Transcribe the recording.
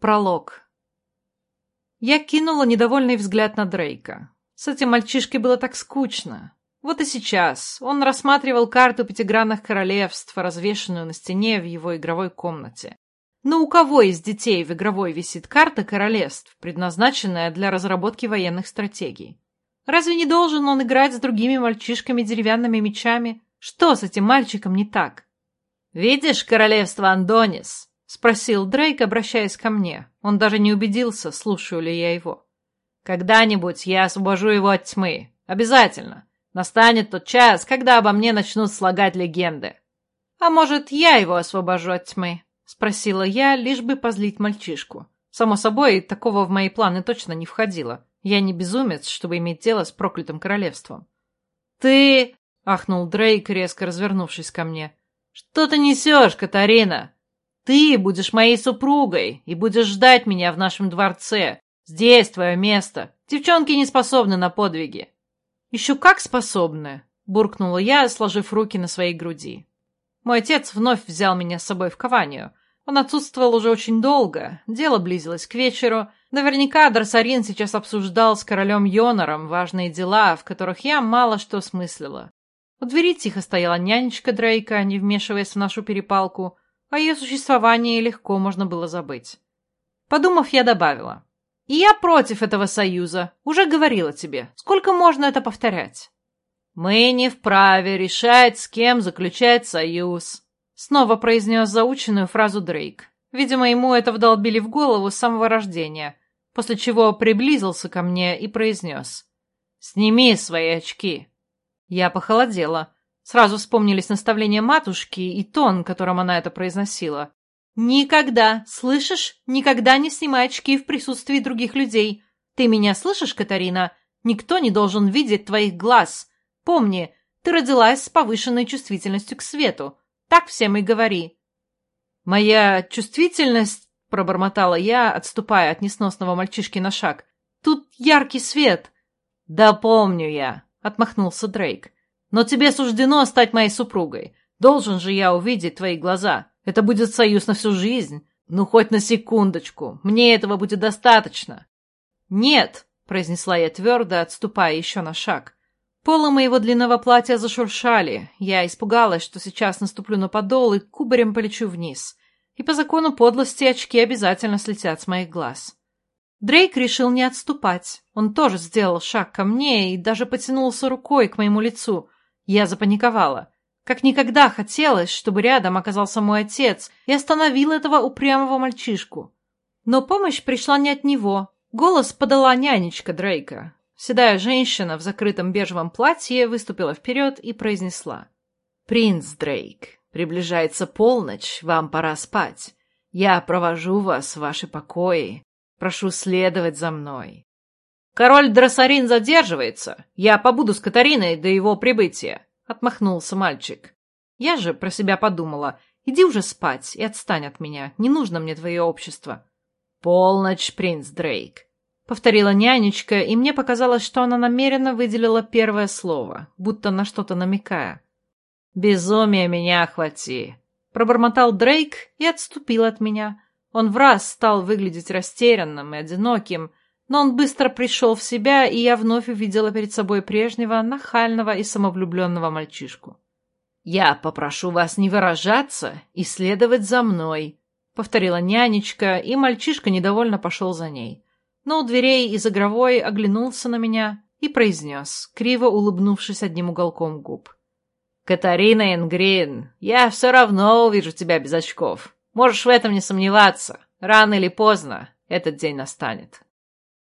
Пролог. Я кинула недовольный взгляд на Дрейка. С этим мальчишкой было так скучно. Вот и сейчас он рассматривал карту пятигранных королевств, развешенную на стене в его игровой комнате. Но у кого из детей в игровой висит карта королевств, предназначенная для разработки военных стратегий? Разве не должен он играть с другими мальчишками деревянными мечами? Что с этим мальчиком не так? «Видишь королевство Андонис?» — спросил Дрейк, обращаясь ко мне. Он даже не убедился, слушаю ли я его. «Когда-нибудь я освобожу его от тьмы. Обязательно. Настанет тот час, когда обо мне начнут слагать легенды». «А может, я его освобожу от тьмы?» — спросила я, лишь бы позлить мальчишку. Само собой, такого в мои планы точно не входило. Я не безумец, чтобы иметь дело с проклятым королевством. «Ты...» — ахнул Дрейк, резко развернувшись ко мне. «Что ты несешь, Катарина? Ты будешь моей супругой и будешь ждать меня в нашем дворце. Здесь твое место. Девчонки не способны на подвиги. Еще как способны, буркнула я, сложив руки на своей груди. Мой отец вновь взял меня с собой в Каванию. Он отсутствовал уже очень долго, дело близилось к вечеру. Наверняка Дарсарин сейчас обсуждал с королем Йонором важные дела, в которых я мало что смыслила. У двери тихо стояла нянечка Дрейка, не вмешиваясь в нашу перепалку — о ее существовании легко можно было забыть. Подумав, я добавила. «И я против этого союза. Уже говорила тебе. Сколько можно это повторять?» «Мы не вправе решать, с кем заключать союз», — снова произнес заученную фразу Дрейк. Видимо, ему это вдолбили в голову с самого рождения, после чего приблизился ко мне и произнес. «Сними свои очки». Я похолодела. Сразу вспомнились наставления матушки и тон, которым она это произносила. «Никогда, слышишь? Никогда не снимай очки в присутствии других людей. Ты меня слышишь, Катарина? Никто не должен видеть твоих глаз. Помни, ты родилась с повышенной чувствительностью к свету. Так всем и говори». «Моя чувствительность...» — пробормотала я, отступая от несносного мальчишки на шаг. «Тут яркий свет». «Да помню я», — отмахнулся Дрейк. Но тебе суждено стать моей супругой. Должен же я увидеть твои глаза. Это будет союз на всю жизнь. Ну, хоть на секундочку. Мне этого будет достаточно. Нет, произнесла я твердо, отступая еще на шаг. Полы моего длинного платья зашуршали. Я испугалась, что сейчас наступлю на подол и кубарем полечу вниз. И по закону подлости очки обязательно слетят с моих глаз. Дрейк решил не отступать. Он тоже сделал шаг ко мне и даже потянулся рукой к моему лицу — я запаниковала. Как никогда хотелось, чтобы рядом оказался мой отец и остановил этого упрямого мальчишку. Но помощь пришла не от него. Голос подала нянечка Дрейка. Седая женщина в закрытом бежевом платье выступила вперед и произнесла. «Принц Дрейк, приближается полночь, вам пора спать. Я провожу вас в ваши покои. Прошу следовать за мной. «Король Дроссарин задерживается. Я побуду с Катариной до его прибытия», — отмахнулся мальчик. Я же про себя подумала. «Иди уже спать и отстань от меня. Не нужно мне твое общество». «Полночь, принц Дрейк», — повторила нянечка, и мне показалось, что она намеренно выделила первое слово, будто на что-то намекая. «Безумие меня охвати», — пробормотал Дрейк и отступил от меня. Он в раз стал выглядеть растерянным и одиноким, но он быстро пришел в себя, и я вновь увидела перед собой прежнего, нахального и самовлюбленного мальчишку. «Я попрошу вас не выражаться и следовать за мной», — повторила нянечка, и мальчишка недовольно пошел за ней. Но у дверей из игровой оглянулся на меня и произнес, криво улыбнувшись одним уголком губ. «Катарина Ингрин, я все равно увижу тебя без очков. Можешь в этом не сомневаться. Рано или поздно этот день настанет».